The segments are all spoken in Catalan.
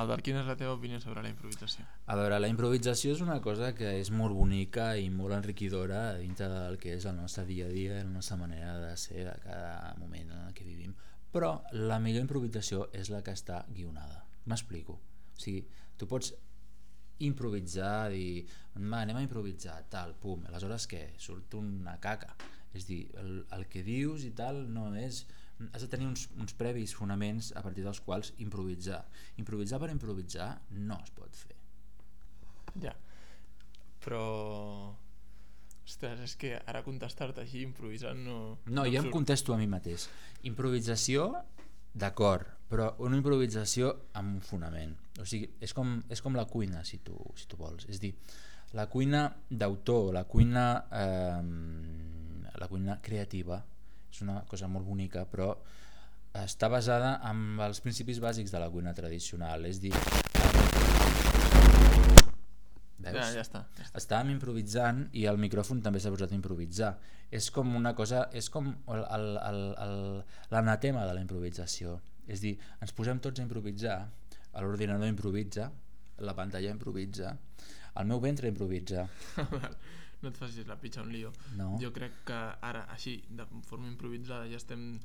Albert, quina és la teva opinió sobre la improvisació? A veure, la improvisació és una cosa que és molt bonica i molt enriquidora dintre del que és el nostre dia a dia, la nostra manera de ser a cada moment en el que vivim. Però la millor improvisació és la que està guionada. M'explico. O sigui, tu pots improvisar, dir, va, anem a improvisar, tal, pum, aleshores què? Surt una caca. És dir, el, el que dius i tal no és has de tenir uns, uns previs fonaments a partir dels quals improvisar. Improvisar per improvisar no es pot fer. Ja, però... Ostres, és que ara contestar-te així improvisant no... No, jo em contesto a mi mateix. Improvisació, d'acord, però una improvisació amb un fonament. O sigui, és com, és com la cuina, si tu, si tu vols. És dir, la cuina d'autor, la cuina, eh, la cuina creativa, és una cosa molt bonica, però està basada en els principis bàsics de la cuina tradicional, és dir... Veus? Ja, ja està, ja està. Estàvem improvisant i el micròfon també s'ha posat a improvisar. És com una cosa, és com l'anatema de la improvisació. És dir, ens posem tots a improvisar, l'ordinador improvisa, la pantalla improvisa, el meu ventre improvisa. no et facis la pitxa un lío. No. Jo crec que ara, així, de forma improvisada, ja estem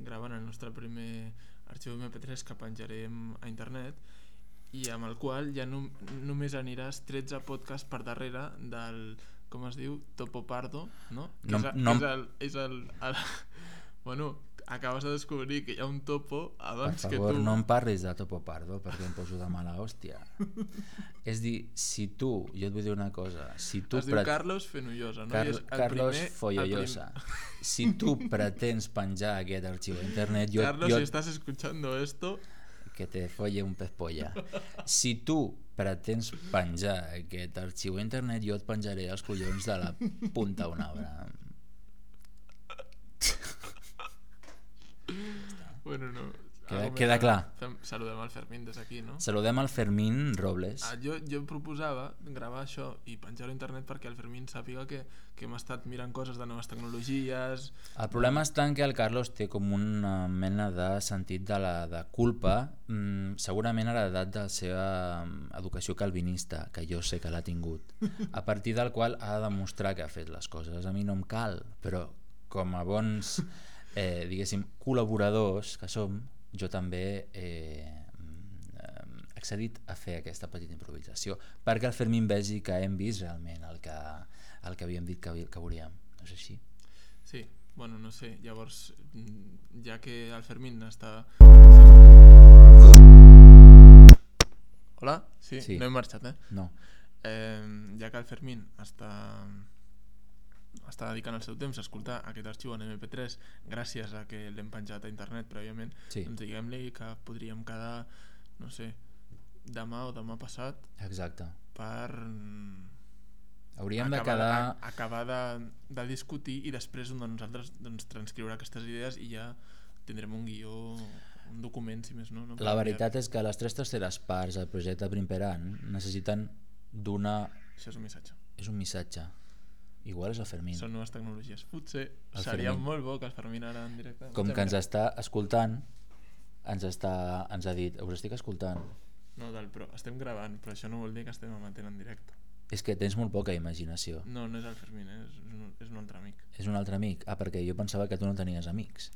gravant el nostre primer arxiu MP3 que penjarem a internet i amb el qual ja no, només aniràs 13 podcasts per darrere del, com es diu, Topo Pardo, no? no, que és, no. és el, és el, el, bueno, acabes de descobrir que hi ha un topo abans per favor, que tu... no em parlis de Topo Pardo perquè em poso de mala hòstia. és dir, si tu, jo et vull dir una cosa, si tu... Es diu Carlos Fenollosa, no? Car I és el Carlos primer, Follollosa. prim... Si tu pretens penjar aquest arxiu a internet, jo, Carlos, jo, si estás escuchando esto... que te folle un pez polla. Si tu pretens penjar aquest arxiu a internet, jo et penjaré els collons de la punta a un arbre. Bueno, no. Queda- queda clar. Fem, saludem el Fermín des d'aquí, no? Saludem al Fermín Robles. Ah, jo, jo proposava gravar això i penjar-ho a internet perquè el Fermín sàpiga que, que hem estat mirant coses de noves tecnologies... El problema està en que el Carlos té com una mena de sentit de, la, de culpa, mm, segurament heredat de la seva mm, educació calvinista, que jo sé que l'ha tingut, a partir del qual ha de demostrar que ha fet les coses. A mi no em cal, però com a bons, eh, diguéssim, col·laboradors que som, jo també eh, mm, eh, accedit a fer aquesta petita improvisació perquè el Fermín vegi que hem vist realment el que, el que havíem dit que, que veuríem. No és així? Sí, bueno, no sé, llavors, ja que el Fermín està... Hola? Sí, Sí. no hem marxat, eh? No. eh? Ja que el Fermín està, està dedicant el seu temps a escoltar aquest arxiu en MP3 gràcies a que l'hem penjat a internet prèviament, Sí. doncs diguem-li que podríem quedar, no sé, demà o demà passat Exacte. per Hauríem de acabar, quedar... a, acabar de, de discutir i després un de nosaltres doncs, transcriure aquestes idees i ja tindrem un guió un document si més no, no? La veritat és que les tres terceres parts del projecte Primperan necessiten d'una... això és un missatge És un missatge. Igual és el Fermín. són noves tecnologies potser El seria Fermín. molt bo que el Fermín ara en directe Com que ens està escoltant, ens, està, ens ha dit, us estic escoltant. no, del, però estem gravant però això no vol dir que estem emetent en directe És que tens molt poca imaginació. no, no és el Fermín, és, és, un, és un altre amic És un altre amic? Ah, perquè jo pensava que tu no tenies amics.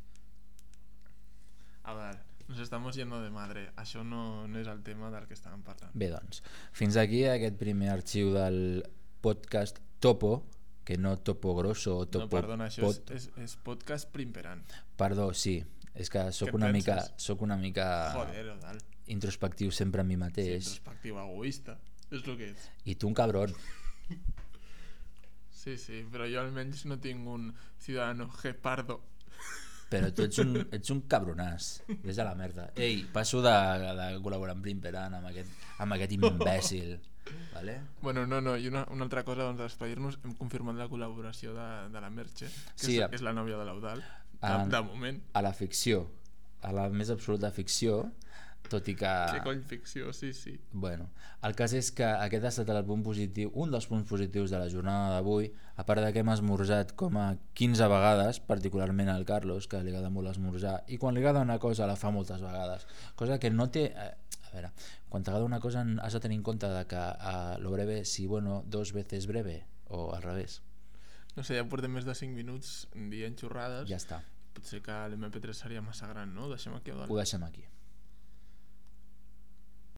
a veure, nos estamos yendo de madre això no, no és el tema del que estàvem parlant Bé, doncs, fins aquí aquest primer arxiu del podcast Topo, que no Topo Grosso o Topo... no, perdona, això pot... és, és, és podcast primperant Perdó, sí. És que sóc Què una, en mica, penses? sóc una mica joder, Odal introspectiu sempre amb mi sí, mateix. introspectiu, egoista és el que ets I tu un cabron. Sí, sí, però jo almenys no tinc un ciudadano gepardo. Però tu ets un, ets un cabronàs. Ves a la merda. Ei, passo de, de col·laborar amb Brimperan amb aquest, amb aquest imbècil. Vale? Bueno, no, no, i una, una altra cosa, doncs, despedir-nos, hem confirmat la col·laboració de, de la Merche, que Sí, és, a- és la nòvia de l'Eudal, de, En- de moment. A la ficció. A la més absoluta ficció, tot i que... Que cony ficció, sí, sí. Bueno, el cas és que aquest ha estat el punt positiu, un dels punts positius de la jornada d'avui, a part de que hem esmorzat com a 15 vegades, particularment al Carlos, que li agrada molt esmorzar, i quan li agrada una cosa la fa moltes vegades, cosa que no té... Eh, a veure, quan t'agrada una cosa has de tenir en compte de que uh, lo breve, si bueno, dos veces breve, o al revés. No sé, ja portem més de 5 minuts dient xorrades. Ja està. Potser que l'MP3 seria massa gran, no? Ho deixem aquí o dalt? Ho deixem aquí.